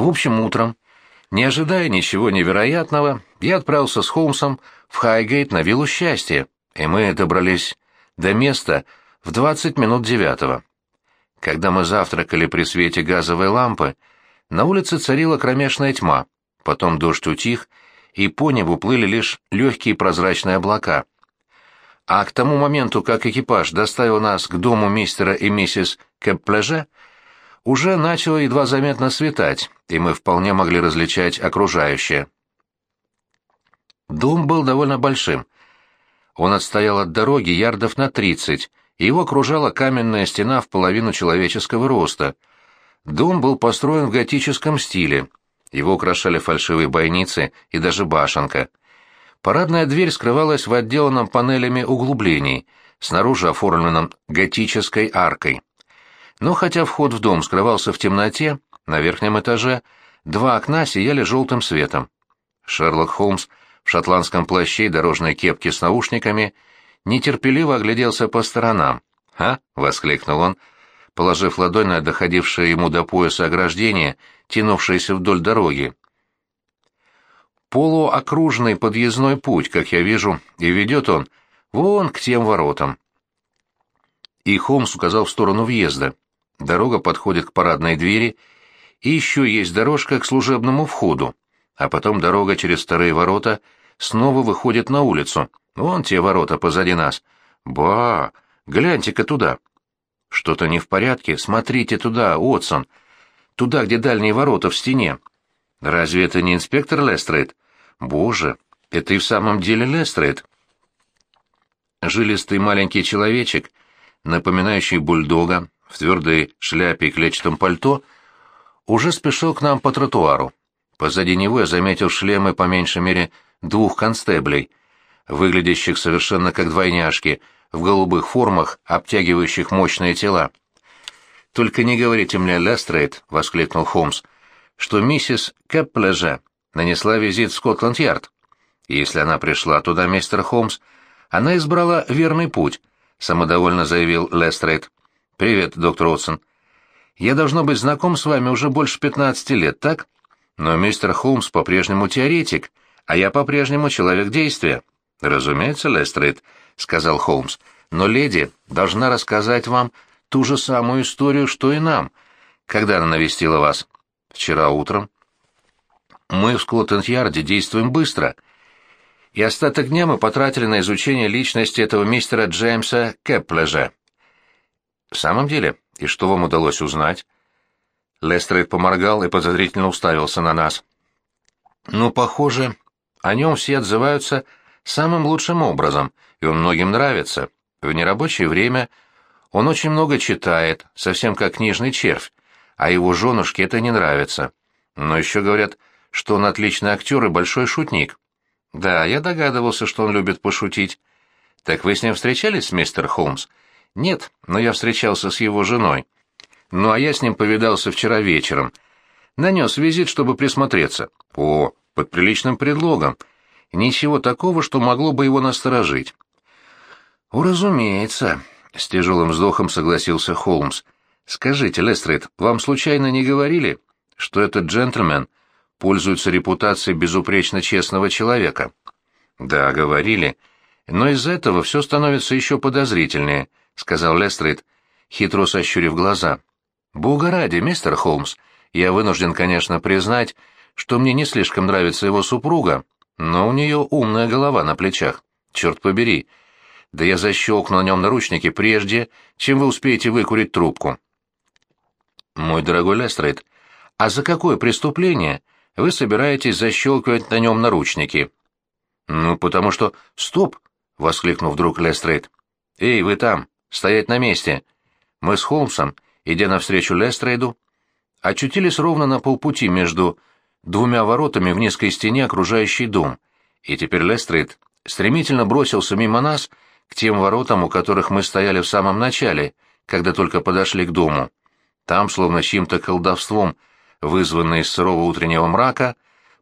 В общем, утром, не ожидая ничего невероятного, я отправился с Холмсом в Хайгейт на виллу счастья, и мы добрались до места в 20 минут девятого. Когда мы завтракали при свете газовой лампы, на улице царила кромешная тьма, потом дождь утих, и по небу плыли лишь легкие прозрачные облака. А к тому моменту, как экипаж доставил нас к дому мистера и миссис Кэпплеже, уже начало едва заметно светать, и мы вполне могли различать окружающее. Дом был довольно большим. Он отстоял от дороги ярдов на тридцать, и его окружала каменная стена в половину человеческого роста. Дом был построен в готическом стиле. Его украшали фальшивые бойницы и даже башенка. Парадная дверь скрывалась в отделанном панелями углублении, снаружи оформленном готической аркой. Но хотя вход в дом скрывался в темноте, на верхнем этаже два окна сияли желтым светом. Шерлок Холмс в шотландском плаще и дорожной кепке с наушниками нетерпеливо огляделся по сторонам. «А?» — воскликнул он, положив ладонь на доходившее ему до пояса ограждение, тянувшееся вдоль дороги. Полуокружный подъездной путь, как я вижу, и ведет он вон к тем воротам. И Холмс указал в сторону въезда. Дорога подходит к парадной двери, и еще есть дорожка к служебному входу, а потом дорога через старые ворота снова выходит на улицу. Вон те ворота позади нас. Ба, гляньте-ка туда. Что-то не в порядке? Смотрите туда, Отсон. Туда, где дальние ворота в стене. Разве это не инспектор Лестрейд? Боже, это и в самом деле Лестрейд. Жилистый маленький человечек, напоминающий бульдога, в твердой шляпе и клетчатом пальто, уже спешил к нам по тротуару. Позади него я заметил шлемы по меньшей мере двух констеблей, выглядящих совершенно как двойняшки, в голубых формах, обтягивающих мощные тела. «Только не говорите мне, Лестрейд», — воскликнул Холмс, — «что миссис Кэпплеже нанесла визит в Скотланд-Ярд. Если она пришла туда, мистер Холмс, она избрала верный путь», — самодовольно заявил Лестрейд. «Привет, доктор Отсон. Я должно быть знаком с вами уже больше пятнадцати лет, так? Но мистер Холмс по-прежнему теоретик, а я по-прежнему человек действия». «Разумеется, Лестрейд», — сказал Холмс, — «но леди должна рассказать вам ту же самую историю, что и нам. Когда она навестила вас?» «Вчера утром». «Мы в Скотланд-Ярде действуем быстро» и остаток дня мы потратили на изучение личности этого мистера Джеймса Кэпплежа. «В самом деле? И что вам удалось узнать?» Лестрейд поморгал и подозрительно уставился на нас. «Ну, похоже, о нем все отзываются самым лучшим образом, и он многим нравится. В нерабочее время он очень много читает, совсем как книжный червь, а его женушке это не нравится. Но еще говорят, что он отличный актер и большой шутник. Да, я догадывался, что он любит пошутить. Так вы с ним встречались, мистер Холмс?» Нет, но я встречался с его женой. Ну, а я с ним повидался вчера вечером. Нанес визит, чтобы присмотреться. О, под приличным предлогом. Ничего такого, что могло бы его насторожить. О, разумеется, с тяжелым вздохом согласился Холмс. Скажите, Лестрейд, вам случайно не говорили, что этот джентльмен пользуется репутацией безупречно честного человека? Да, говорили. Но из этого все становится еще подозрительнее —— сказал Лестрейд, хитро сощурив глаза. «Бога ради, мистер Холмс, я вынужден, конечно, признать, что мне не слишком нравится его супруга, но у нее умная голова на плечах. Черт побери. Да я защелкну на нем наручники прежде, чем вы успеете выкурить трубку». «Мой дорогой Лестрейд, а за какое преступление вы собираетесь защелкивать на нем наручники?» «Ну, потому что...» «Стоп!» — воскликнул вдруг Лестрейд. «Эй, вы там! Стоять на месте. Мы с Холмсом, идя навстречу Лестрейду, очутились ровно на полпути между двумя воротами в низкой стене, окружающей дом, и теперь Лестрейд стремительно бросился мимо нас к тем воротам, у которых мы стояли в самом начале, когда только подошли к дому. Там, словно чьим-то колдовством, вызванный из сырого утреннего мрака,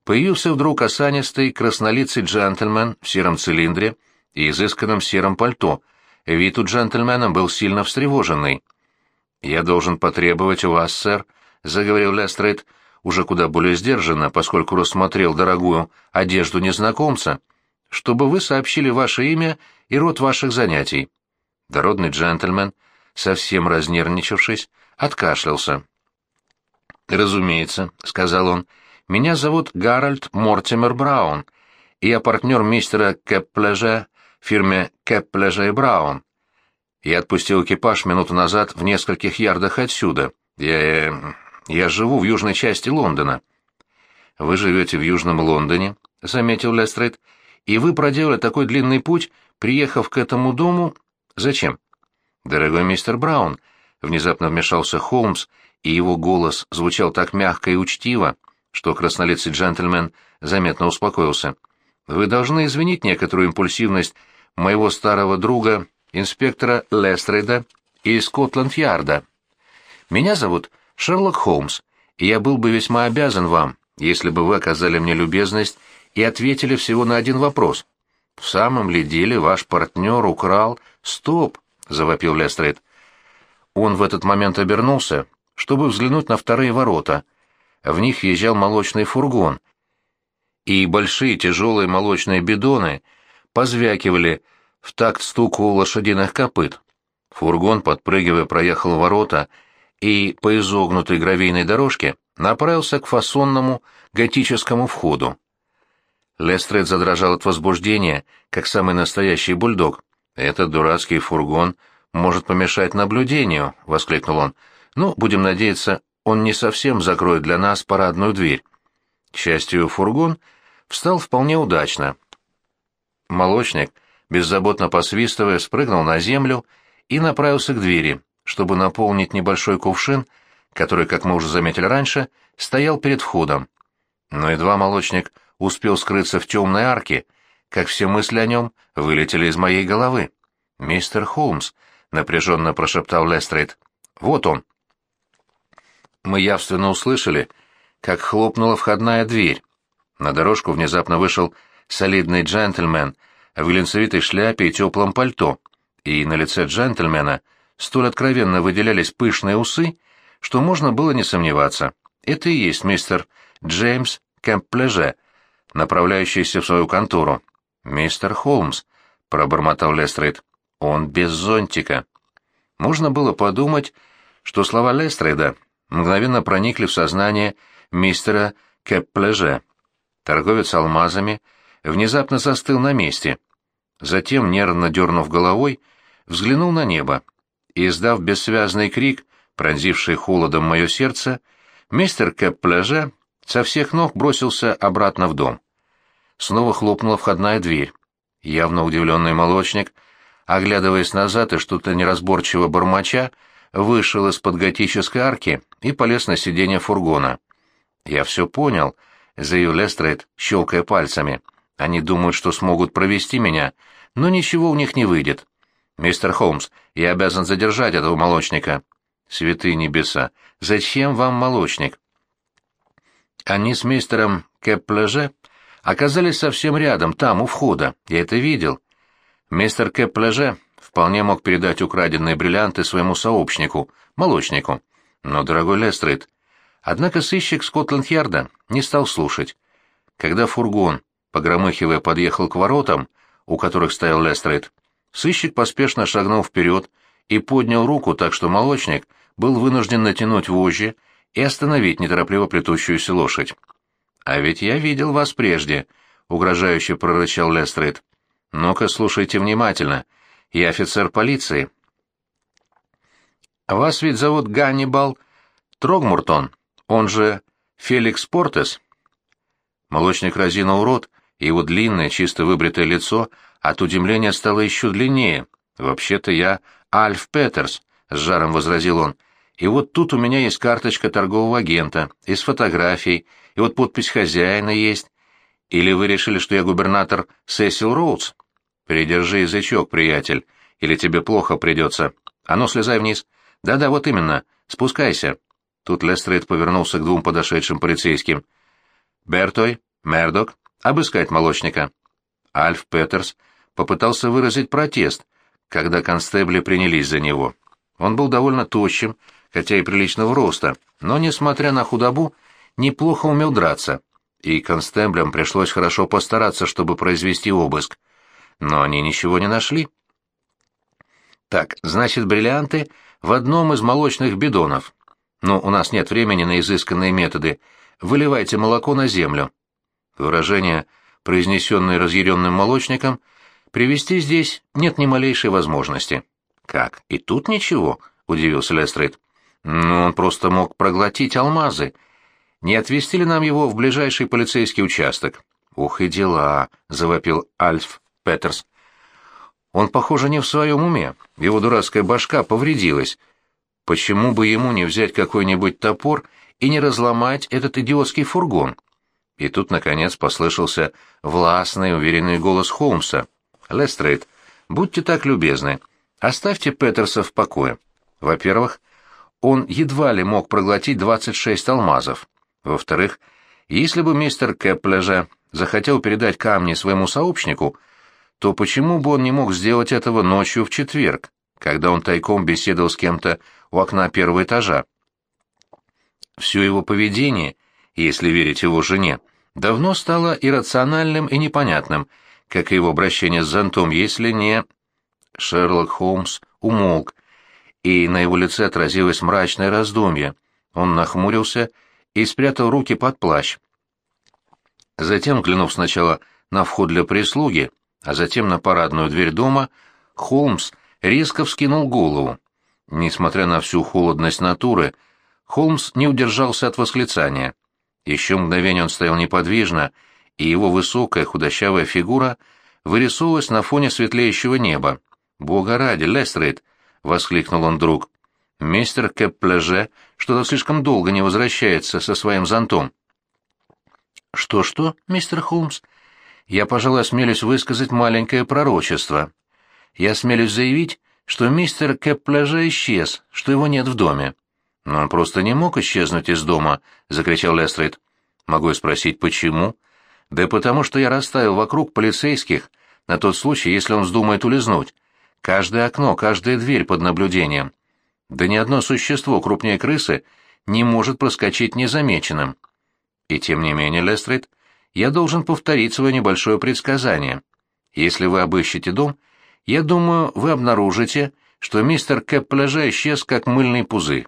появился вдруг осанистый краснолицый джентльмен в сером цилиндре и изысканном сером пальто — Вид у джентльмена был сильно встревоженный. «Я должен потребовать у вас, сэр», — заговорил Лестрейд, уже куда более сдержанно, поскольку рассмотрел дорогую одежду незнакомца, чтобы вы сообщили ваше имя и род ваших занятий. Дородный джентльмен, совсем разнервничавшись, откашлялся. «Разумеется», — сказал он, — «меня зовут Гарольд Мортимер Браун, и я партнер мистера Кэпплеже в фирме Кэпплеже и Браун. Я отпустил экипаж минуту назад в нескольких ярдах отсюда. Я... Э, я живу в южной части Лондона». «Вы живете в Южном Лондоне», — заметил Лестрейд, — «и вы проделали такой длинный путь, приехав к этому дому... Зачем?» «Дорогой мистер Браун», — внезапно вмешался Холмс, и его голос звучал так мягко и учтиво, что краснолицый джентльмен заметно успокоился. «Вы должны извинить некоторую импульсивность моего старого друга, инспектора Лестрейда из Скотланд-Ярда. Меня зовут Шерлок Холмс, и я был бы весьма обязан вам, если бы вы оказали мне любезность и ответили всего на один вопрос. В самом ли деле ваш партнер украл... Стоп! — завопил Лестрейд. Он в этот момент обернулся, чтобы взглянуть на вторые ворота. В них езжал молочный фургон, и большие тяжелые молочные бидоны позвякивали в такт стуку лошадиных копыт. Фургон, подпрыгивая, проехал ворота и по изогнутой гравийной дорожке направился к фасонному готическому входу. Лестрейд задрожал от возбуждения, как самый настоящий бульдог. «Этот дурацкий фургон может помешать наблюдению», — воскликнул он. «Ну, будем надеяться, он не совсем закроет для нас парадную дверь». К счастью, фургон встал вполне удачно. Молочник, беззаботно посвистывая, спрыгнул на землю и направился к двери, чтобы наполнить небольшой кувшин, который, как мы уже заметили раньше, стоял перед входом. Но едва молочник успел скрыться в темной арке, как все мысли о нем вылетели из моей головы. «Мистер Холмс», — напряженно прошептал Лестрейд, — «вот он». Мы явственно услышали, как хлопнула входная дверь. На дорожку внезапно вышел солидный джентльмен в глинцевитой шляпе и теплом пальто, и на лице джентльмена столь откровенно выделялись пышные усы, что можно было не сомневаться. Это и есть мистер Джеймс Кэмп-Плеже, направляющийся в свою контору. «Мистер Холмс», — пробормотал Лестрейд, — «он без зонтика». Можно было подумать, что слова Лестрейда мгновенно проникли в сознание мистера Кэп-Плеже. Торговец алмазами внезапно застыл на месте. Затем, нервно дернув головой, взглянул на небо. И, издав бессвязный крик, пронзивший холодом мое сердце, мистер Кэп-Пляже со всех ног бросился обратно в дом. Снова хлопнула входная дверь. Явно удивленный молочник, оглядываясь назад и что-то неразборчиво бормоча, вышел из-под готической арки и полез на сиденье фургона. «Я все понял», — заявил Лестрейд, щелкая пальцами. «Они думают, что смогут провести меня, но ничего у них не выйдет. Мистер Холмс, я обязан задержать этого молочника». «Святые небеса, зачем вам молочник?» Они с мистером Кэпплеже оказались совсем рядом, там, у входа. Я это видел. Мистер Кэпплеже вполне мог передать украденные бриллианты своему сообщнику, молочнику. Но, дорогой Лестрейд, однако сыщик Скотланд-Ярда не стал слушать. Когда фургон, погромыхивая, подъехал к воротам, у которых стоял Лестрейд, сыщик поспешно шагнул вперед и поднял руку так, что молочник был вынужден натянуть вожжи и остановить неторопливо плетущуюся лошадь. «А ведь я видел вас прежде», — угрожающе прорычал Лестрейд. «Ну-ка, слушайте внимательно. Я офицер полиции». «Вас ведь зовут Ганнибал Трогмуртон, он же Феликс Портес?» Молочник разинул рот, и его длинное, чисто выбритое лицо от удивления стало еще длиннее. «Вообще-то я Альф Петерс», — с жаром возразил он. И вот тут у меня есть карточка торгового агента, и с фотографией, и вот подпись хозяина есть. Или вы решили, что я губернатор Сесил Роудс? Придержи язычок, приятель, или тебе плохо придется. А ну, слезай вниз. Да-да, вот именно. Спускайся. Тут Лестрейд повернулся к двум подошедшим полицейским. Бертой, Мердок, обыскать молочника. Альф Петерс попытался выразить протест, когда констебли принялись за него. Он был довольно тощим, хотя и приличного роста, но, несмотря на худобу, неплохо умел драться, и констеблям пришлось хорошо постараться, чтобы произвести обыск. Но они ничего не нашли. Так, значит, бриллианты в одном из молочных бидонов. Но у нас нет времени на изысканные методы. Выливайте молоко на землю. Выражение, произнесенное разъяренным молочником, привести здесь нет ни малейшей возможности. Как? И тут ничего? — удивился Лестрейд. «Ну, он просто мог проглотить алмазы. Не отвезти ли нам его в ближайший полицейский участок?» «Ух и дела!» — завопил Альф Петерс. «Он, похоже, не в своем уме. Его дурацкая башка повредилась. Почему бы ему не взять какой-нибудь топор и не разломать этот идиотский фургон?» И тут, наконец, послышался властный, уверенный голос Холмса. «Лестрейд, будьте так любезны, оставьте Петерса в покое. Во-первых, он едва ли мог проглотить 26 алмазов. Во-вторых, если бы мистер Кеплежа захотел передать камни своему сообщнику, то почему бы он не мог сделать этого ночью в четверг, когда он тайком беседовал с кем-то у окна первого этажа? Все его поведение, если верить его жене, давно стало иррациональным и непонятным, как и его обращение с зонтом, если не... Шерлок Холмс умолк, и на его лице отразилось мрачное раздумье. Он нахмурился и спрятал руки под плащ. Затем, глянув сначала на вход для прислуги, а затем на парадную дверь дома, Холмс резко вскинул голову. Несмотря на всю холодность натуры, Холмс не удержался от восклицания. Еще мгновение он стоял неподвижно, и его высокая худощавая фигура вырисовывалась на фоне светлеющего неба. «Бога ради, Лестрейд, — воскликнул он вдруг. «Мистер Кепплеже что-то слишком долго не возвращается со своим зонтом». «Что-что, мистер Холмс?» «Я, пожалуй, осмелюсь высказать маленькое пророчество. Я осмелюсь заявить, что мистер Кепплеже исчез, что его нет в доме». «Но он просто не мог исчезнуть из дома», — закричал Лестрейд. «Могу спросить, почему?» «Да потому что я расставил вокруг полицейских на тот случай, если он вздумает улизнуть. Каждое окно, каждая дверь под наблюдением. Да ни одно существо крупнее крысы не может проскочить незамеченным. И тем не менее, Лестрейд, я должен повторить свое небольшое предсказание. Если вы обыщете дом, я думаю, вы обнаружите, что мистер Кэп-пляжа исчез как мыльный пузырь.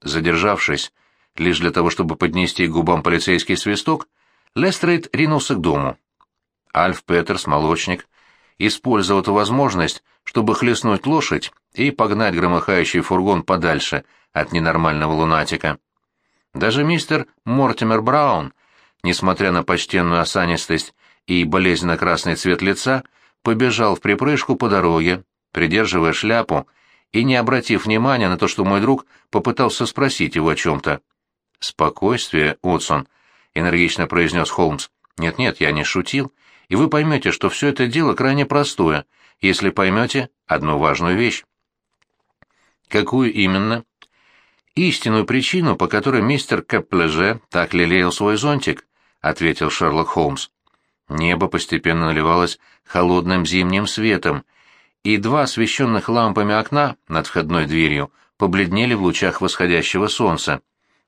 Задержавшись лишь для того, чтобы поднести к губам полицейский свисток, Лестрейд ринулся к дому. Альф Петерс, молочник, использовал эту возможность, чтобы хлестнуть лошадь и погнать громыхающий фургон подальше от ненормального лунатика. Даже мистер Мортимер Браун, несмотря на почтенную осанистость и болезненно-красный цвет лица, побежал в припрыжку по дороге, придерживая шляпу и не обратив внимания на то, что мой друг попытался спросить его о чем-то. «Спокойствие, Отсон», — энергично произнес Холмс. «Нет-нет, я не шутил и вы поймете, что все это дело крайне простое, если поймете одну важную вещь. Какую именно? Истинную причину, по которой мистер Кэпплеже так лелеял свой зонтик, ответил Шерлок Холмс. Небо постепенно наливалось холодным зимним светом, и два освещенных лампами окна над входной дверью побледнели в лучах восходящего солнца.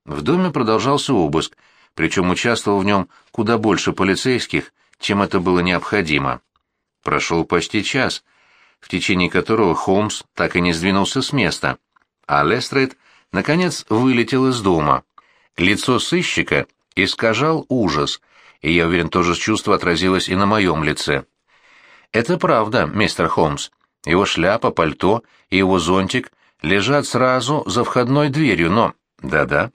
В доме продолжался обыск, причем участвовал в нем куда больше полицейских, чем это было необходимо. Прошел почти час, в течение которого Холмс так и не сдвинулся с места, а Лестрейд, наконец, вылетел из дома. Лицо сыщика искажал ужас, и, я уверен, тоже чувство отразилось и на моем лице. «Это правда, мистер Холмс. Его шляпа, пальто и его зонтик лежат сразу за входной дверью, но...» «Да-да.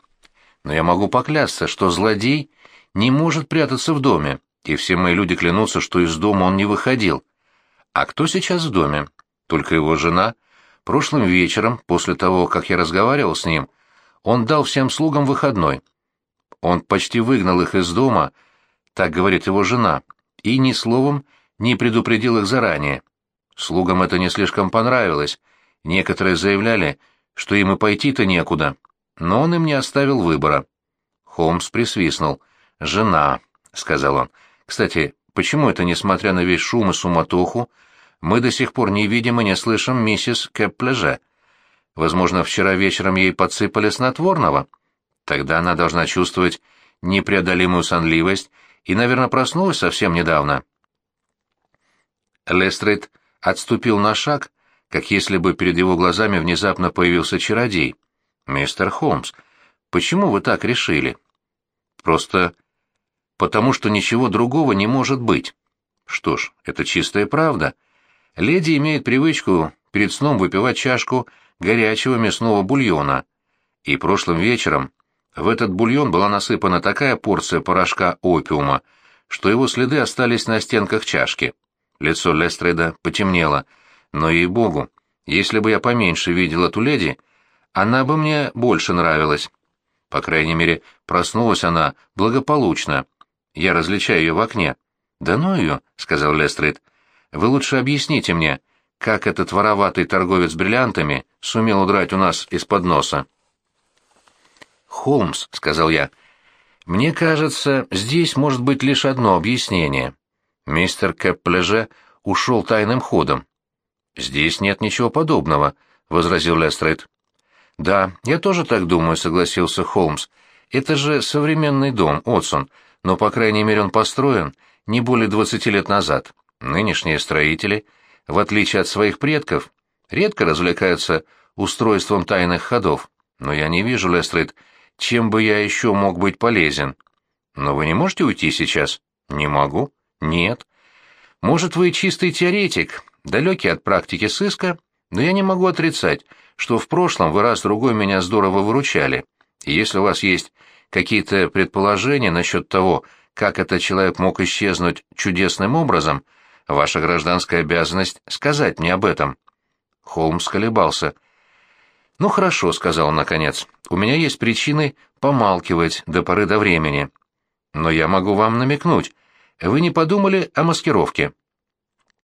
Но я могу поклясться, что злодей не может прятаться в доме и все мои люди клянутся, что из дома он не выходил. А кто сейчас в доме? Только его жена. Прошлым вечером, после того, как я разговаривал с ним, он дал всем слугам выходной. Он почти выгнал их из дома, так говорит его жена, и ни словом не предупредил их заранее. Слугам это не слишком понравилось. Некоторые заявляли, что им и пойти-то некуда, но он им не оставил выбора. Холмс присвистнул. «Жена», — сказал он, — кстати, почему это, несмотря на весь шум и суматоху, мы до сих пор не видим и не слышим миссис Кэпплеже? Возможно, вчера вечером ей подсыпали снотворного? Тогда она должна чувствовать непреодолимую сонливость и, наверное, проснулась совсем недавно. Лестрейд отступил на шаг, как если бы перед его глазами внезапно появился чародей. «Мистер Холмс, почему вы так решили?» «Просто потому, что ничего другого не может быть». «Что ж, это чистая правда. Леди имеет привычку перед сном выпивать чашку горячего мясного бульона. И прошлым вечером в этот бульон была насыпана такая порция порошка опиума, что его следы остались на стенках чашки. Лицо Лестреда потемнело. Но, ей-богу, если бы я поменьше видел эту леди, она бы мне больше нравилась. По крайней мере, проснулась она благополучно. Я различаю ее в окне. «Да ну ее», — сказал Лестрейд. «Вы лучше объясните мне, как этот вороватый торговец бриллиантами сумел удрать у нас из-под носа». «Холмс», — сказал я, — «мне кажется, здесь может быть лишь одно объяснение. Мистер Кэпплеже ушел тайным ходом». «Здесь нет ничего подобного», — возразил Лестрейд. «Да, я тоже так думаю», — согласился Холмс. «Это же современный дом, Отсон, но, по крайней мере, он построен не более двадцати лет назад. Нынешние строители, в отличие от своих предков, редко развлекаются устройством тайных ходов. Но я не вижу, Лестрейд, чем бы я еще мог быть полезен? Но вы не можете уйти сейчас? Не могу. Нет. Может, вы чистый теоретик, далекий от практики сыска, но я не могу отрицать, что в прошлом вы раз-другой меня здорово выручали. И если у вас есть какие-то предположения насчет того, как этот человек мог исчезнуть чудесным образом, ваша гражданская обязанность сказать мне об этом. Холмс колебался — «Ну хорошо», — сказал он наконец, — «у меня есть причины помалкивать до поры до времени. Но я могу вам намекнуть. Вы не подумали о маскировке?»